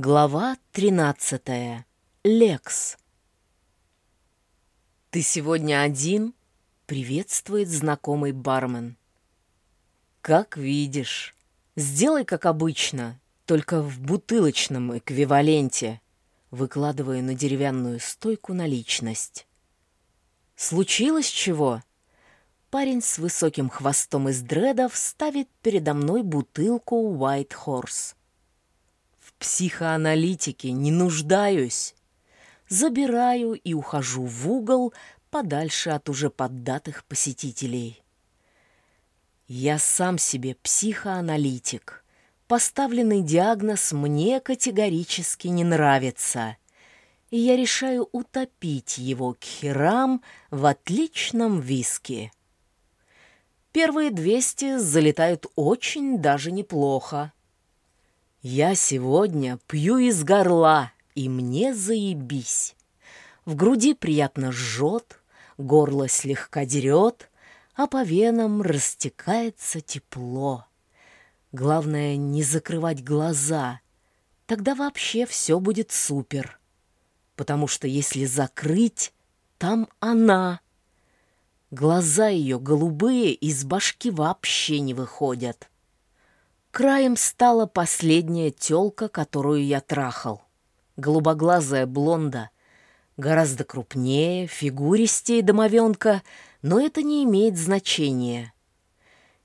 Глава 13. Лекс. «Ты сегодня один?» — приветствует знакомый бармен. «Как видишь. Сделай, как обычно, только в бутылочном эквиваленте», выкладывая на деревянную стойку наличность. «Случилось чего?» Парень с высоким хвостом из дредов ставит передо мной бутылку White Horse. Психоаналитике не нуждаюсь. Забираю и ухожу в угол подальше от уже поддатых посетителей. Я сам себе психоаналитик. Поставленный диагноз мне категорически не нравится. И я решаю утопить его к херам в отличном виске. Первые 200 залетают очень даже неплохо. Я сегодня пью из горла, и мне заебись. В груди приятно жжет, горло слегка дерет, а по венам растекается тепло. Главное не закрывать глаза, тогда вообще все будет супер. Потому что если закрыть, там она — Глаза ее голубые из башки вообще не выходят. Краем стала последняя тёлка, которую я трахал. Голубоглазая блонда. Гораздо крупнее, фигуристее домовенка, но это не имеет значения.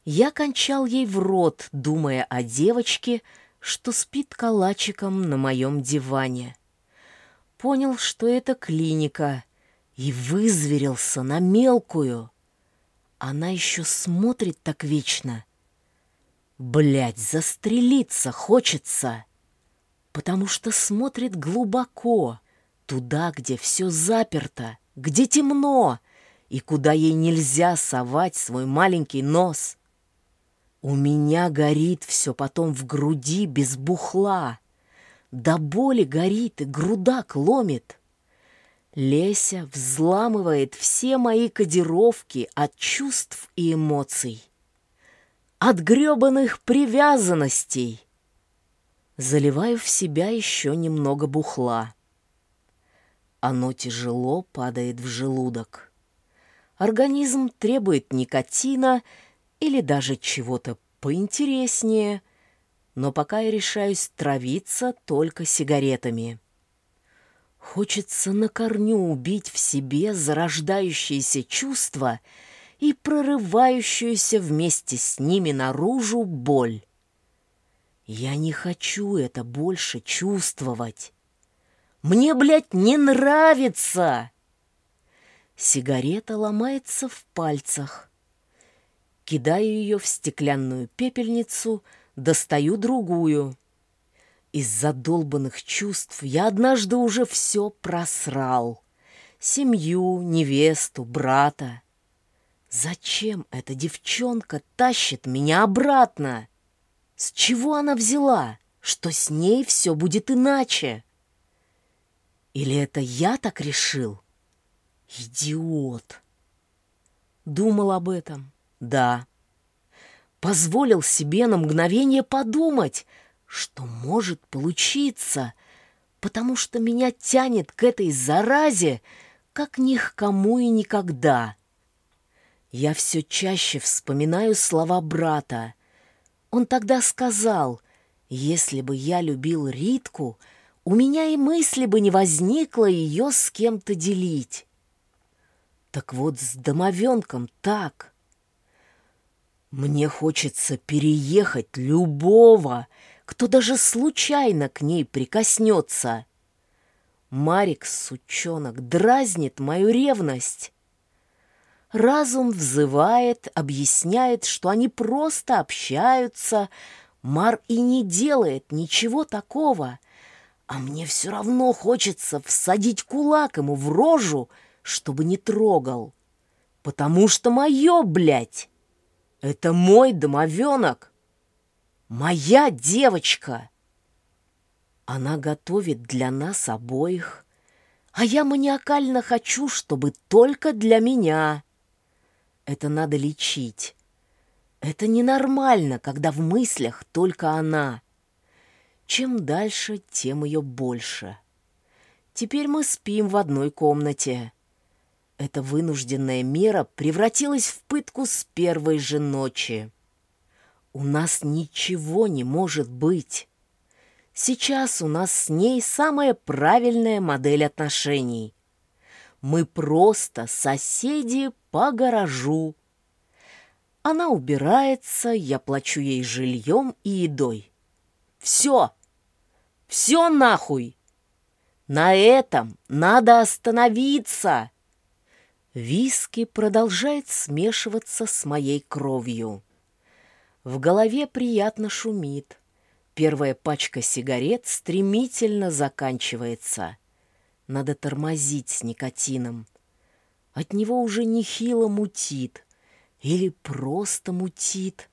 Я кончал ей в рот, думая о девочке, что спит калачиком на моем диване. Понял, что это клиника — и вызверился на мелкую. Она еще смотрит так вечно. Блять, застрелиться хочется, потому что смотрит глубоко, туда, где все заперто, где темно, и куда ей нельзя совать свой маленький нос. У меня горит все потом в груди без бухла. До боли горит и грудак ломит. Леся взламывает все мои кодировки от чувств и эмоций. От гребаных привязанностей. Заливаю в себя еще немного бухла. Оно тяжело падает в желудок. Организм требует никотина или даже чего-то поинтереснее, но пока я решаюсь травиться только сигаретами. Хочется на корню убить в себе зарождающиеся чувства и прорывающуюся вместе с ними наружу боль. Я не хочу это больше чувствовать. Мне, блядь, не нравится. Сигарета ломается в пальцах. Кидаю ее в стеклянную пепельницу, достаю другую — из задолбанных чувств я однажды уже все просрал. Семью, невесту, брата. Зачем эта девчонка тащит меня обратно? С чего она взяла, что с ней все будет иначе? Или это я так решил? Идиот! Думал об этом? Да. Позволил себе на мгновение подумать — что может получиться, потому что меня тянет к этой заразе, как ни к кому и никогда. Я все чаще вспоминаю слова брата. Он тогда сказал, если бы я любил Ритку, у меня и мысли бы не возникло ее с кем-то делить. Так вот с домовенком так. Мне хочется переехать любого, кто даже случайно к ней прикоснется. Марик, сучонок, дразнит мою ревность. Разум взывает, объясняет, что они просто общаются. Мар и не делает ничего такого. А мне все равно хочется всадить кулак ему в рожу, чтобы не трогал. Потому что мое, блядь, это мой домовенок. Моя девочка! Она готовит для нас обоих, а я маниакально хочу, чтобы только для меня. Это надо лечить. Это ненормально, когда в мыслях только она. Чем дальше, тем ее больше. Теперь мы спим в одной комнате. Эта вынужденная мера превратилась в пытку с первой же ночи. У нас ничего не может быть. Сейчас у нас с ней самая правильная модель отношений. Мы просто соседи по гаражу. Она убирается, я плачу ей жильем и едой. Все! Все нахуй! На этом надо остановиться! Виски продолжает смешиваться с моей кровью. В голове приятно шумит. Первая пачка сигарет стремительно заканчивается. Надо тормозить с никотином. От него уже нехило мутит. Или просто мутит.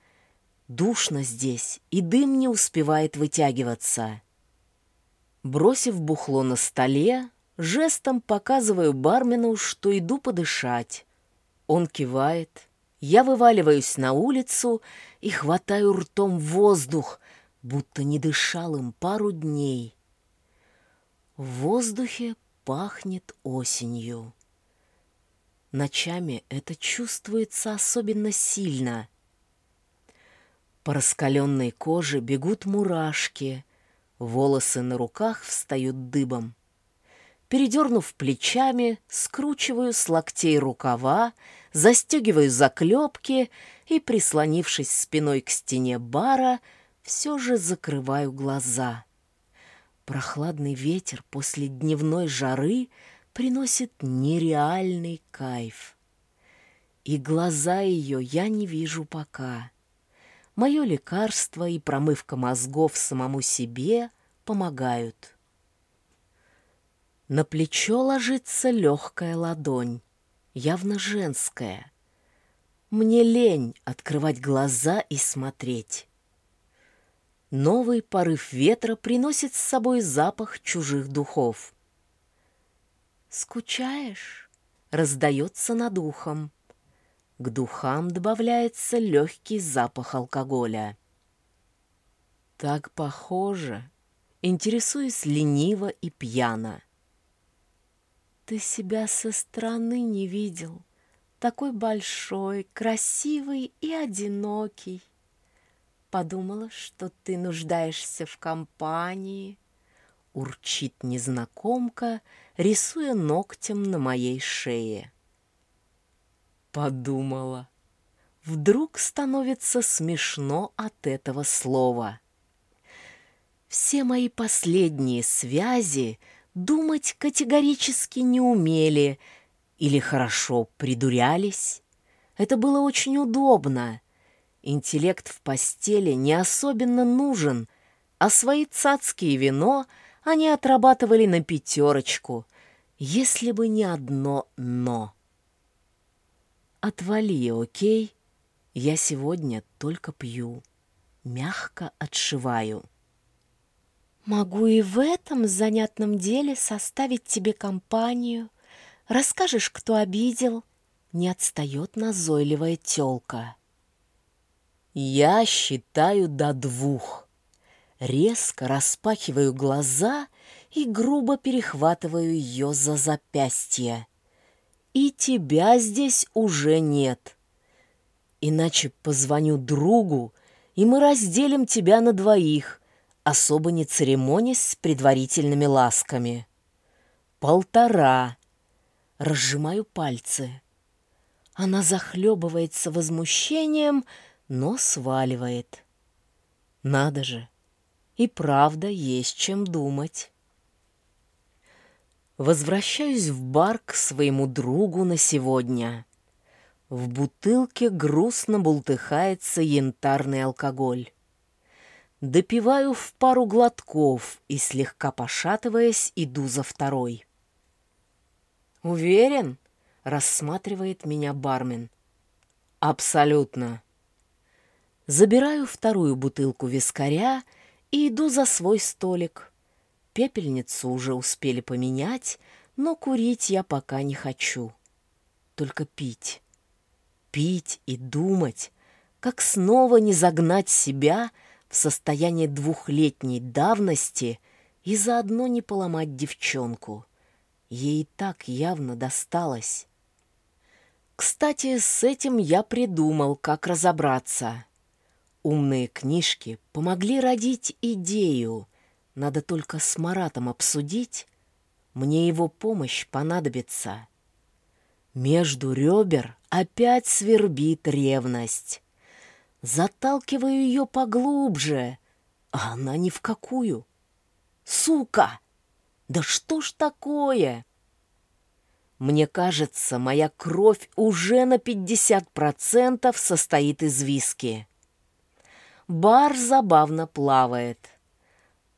Душно здесь, и дым не успевает вытягиваться. Бросив бухло на столе, жестом показываю бармену, что иду подышать. Он кивает. Я вываливаюсь на улицу и хватаю ртом воздух, будто не дышал им пару дней. В воздухе пахнет осенью. Ночами это чувствуется особенно сильно. По раскаленной коже бегут мурашки, волосы на руках встают дыбом. Передернув плечами, скручиваю с локтей рукава, застегиваю заклепки и, прислонившись спиной к стене бара, все же закрываю глаза. Прохладный ветер после дневной жары приносит нереальный кайф. И глаза ее я не вижу пока. Мое лекарство и промывка мозгов самому себе помогают. На плечо ложится легкая ладонь, явно женская. Мне лень открывать глаза и смотреть. Новый порыв ветра приносит с собой запах чужих духов. «Скучаешь?» — раздается над ухом. К духам добавляется легкий запах алкоголя. Так похоже, интересуюсь лениво и пьяно. Ты себя со стороны не видел, такой большой, красивый и одинокий. Подумала, что ты нуждаешься в компании. Урчит незнакомка, рисуя ногтем на моей шее. Подумала. Вдруг становится смешно от этого слова. Все мои последние связи думать категорически не умели или хорошо придурялись. Это было очень удобно. Интеллект в постели не особенно нужен, а свои цацкие вино они отрабатывали на пятерочку, если бы не одно «но». Отвали, окей? Я сегодня только пью, мягко отшиваю. Могу и в этом занятном деле составить тебе компанию. Расскажешь, кто обидел. Не отстает назойливая тёлка. Я считаю до двух. Резко распахиваю глаза и грубо перехватываю ее за запястье. И тебя здесь уже нет. Иначе позвоню другу, и мы разделим тебя на двоих, особо не церемонясь с предварительными ласками. Полтора. Разжимаю пальцы. Она захлебывается возмущением, но сваливает. Надо же, и правда есть чем думать. Возвращаюсь в бар к своему другу на сегодня. В бутылке грустно бултыхается янтарный алкоголь. Допиваю в пару глотков и, слегка пошатываясь, иду за второй. «Уверен?» — рассматривает меня бармен. «Абсолютно». Забираю вторую бутылку вискаря и иду за свой столик. Пепельницу уже успели поменять, но курить я пока не хочу. Только пить. Пить и думать, как снова не загнать себя в состоянии двухлетней давности и заодно не поломать девчонку. Ей так явно досталось. Кстати, с этим я придумал, как разобраться. Умные книжки помогли родить идею. Надо только с Маратом обсудить. Мне его помощь понадобится. Между ребер опять свербит ревность. Заталкиваю ее поглубже, а она ни в какую. Сука! Да что ж такое? Мне кажется, моя кровь уже на 50% состоит из виски. Бар забавно плавает.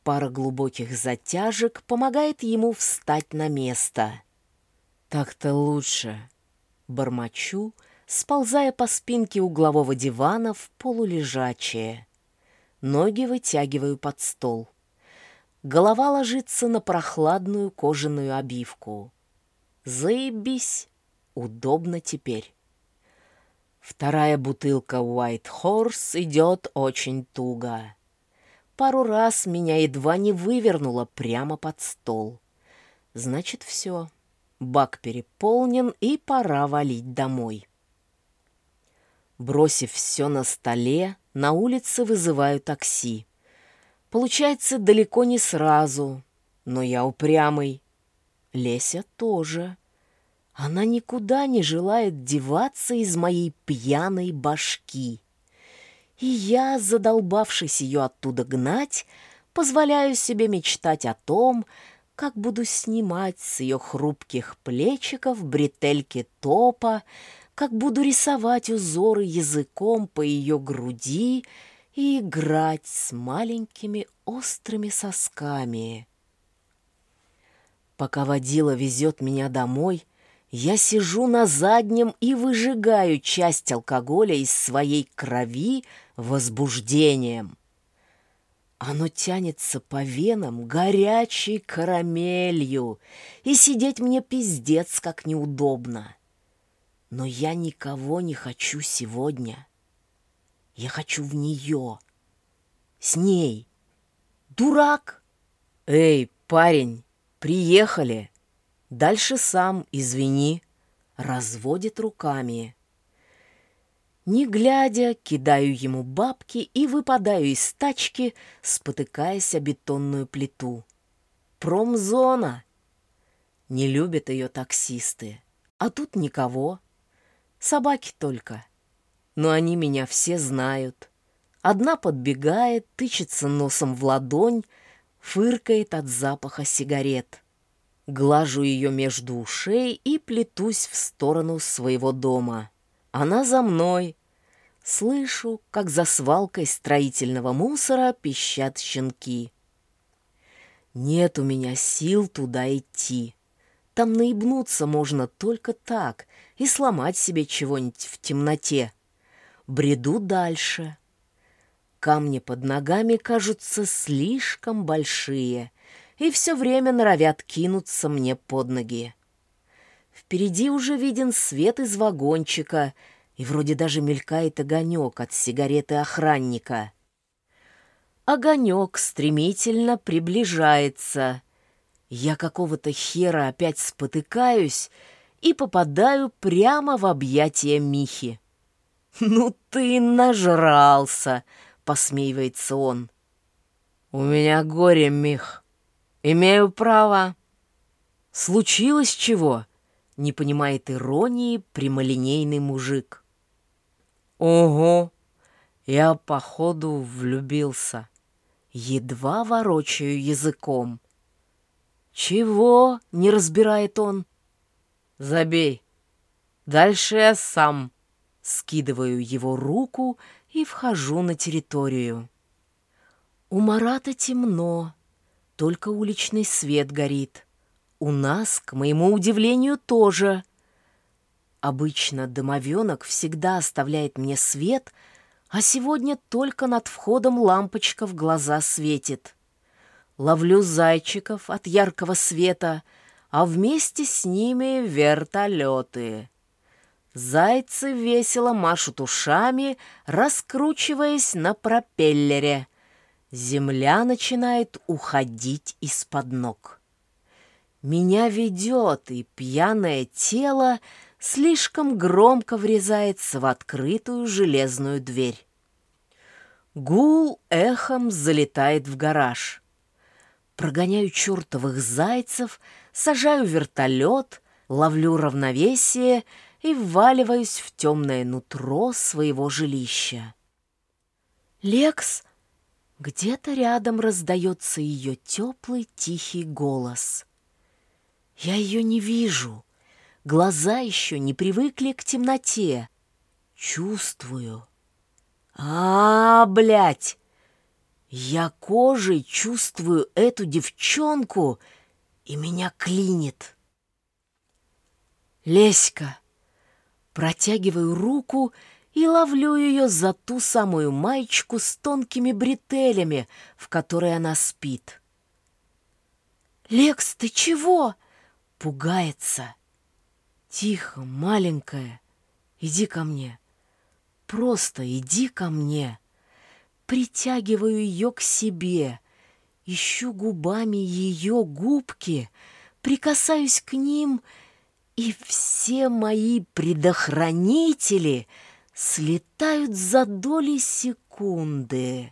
Пара глубоких затяжек помогает ему встать на место. Так-то лучше. Бормочу, сползая по спинке углового дивана в полулежачее. Ноги вытягиваю под стол. Голова ложится на прохладную кожаную обивку. Заебись! Удобно теперь. Вторая бутылка White Horse идет очень туго. Пару раз меня едва не вывернуло прямо под стол. Значит, все. Бак переполнен, и пора валить домой. Бросив все на столе, на улице вызываю такси. Получается далеко не сразу, но я упрямый. Леся тоже. Она никуда не желает деваться из моей пьяной башки. И я, задолбавшись ее оттуда гнать, позволяю себе мечтать о том, как буду снимать с ее хрупких плечиков бретельки топа, как буду рисовать узоры языком по ее груди и играть с маленькими острыми сосками. Пока водила везет меня домой, я сижу на заднем и выжигаю часть алкоголя из своей крови возбуждением. Оно тянется по венам горячей карамелью, и сидеть мне пиздец как неудобно. Но я никого не хочу сегодня. Я хочу в нее. С ней. Дурак! Эй, парень, приехали. Дальше сам, извини. Разводит руками. Не глядя, кидаю ему бабки и выпадаю из тачки, спотыкаясь о бетонную плиту. Промзона! Не любят ее таксисты. А тут никого. Собаки только. Но они меня все знают. Одна подбегает, тычется носом в ладонь, фыркает от запаха сигарет. Глажу ее между ушей и плетусь в сторону своего дома. Она за мной. Слышу, как за свалкой строительного мусора пищат щенки. Нет у меня сил туда идти. Там наебнуться можно только так и сломать себе чего-нибудь в темноте. Бреду дальше. Камни под ногами кажутся слишком большие и все время норовят кинуться мне под ноги. Впереди уже виден свет из вагончика, и вроде даже мелькает огонек от сигареты охранника. Огонек стремительно приближается. Я какого-то хера опять спотыкаюсь и попадаю прямо в объятия Михи. «Ну ты нажрался!» — посмеивается он. «У меня горе, Мих. Имею право». «Случилось чего?» не понимает иронии прямолинейный мужик. Ого, я походу влюбился. Едва ворочаю языком. Чего? Не разбирает он. Забей. Дальше я сам. Скидываю его руку и вхожу на территорию. У Марата темно, только уличный свет горит. У нас, к моему удивлению, тоже. Обычно домовенок всегда оставляет мне свет, а сегодня только над входом лампочка в глаза светит. Ловлю зайчиков от яркого света, а вместе с ними вертолеты. Зайцы весело машут ушами, раскручиваясь на пропеллере. Земля начинает уходить из-под ног. Меня ведет, и пьяное тело слишком громко врезается в открытую железную дверь. Гул эхом залетает в гараж. Прогоняю чертовых зайцев, сажаю вертолет, ловлю равновесие и вваливаюсь в темное нутро своего жилища. «Лекс!» Где-то рядом раздается ее теплый тихий голос. Я ее не вижу. Глаза еще не привыкли к темноте. Чувствую. А, -а, блядь! Я кожей чувствую эту девчонку, и меня клинит. Леська. Протягиваю руку и ловлю ее за ту самую маечку с тонкими бретелями, в которой она спит. «Лекс, ты чего?» — пугается. «Тихо, маленькая, иди ко мне. Просто иди ко мне». Притягиваю ее к себе, ищу губами ее губки, прикасаюсь к ним, и все мои предохранители — слетают за доли секунды.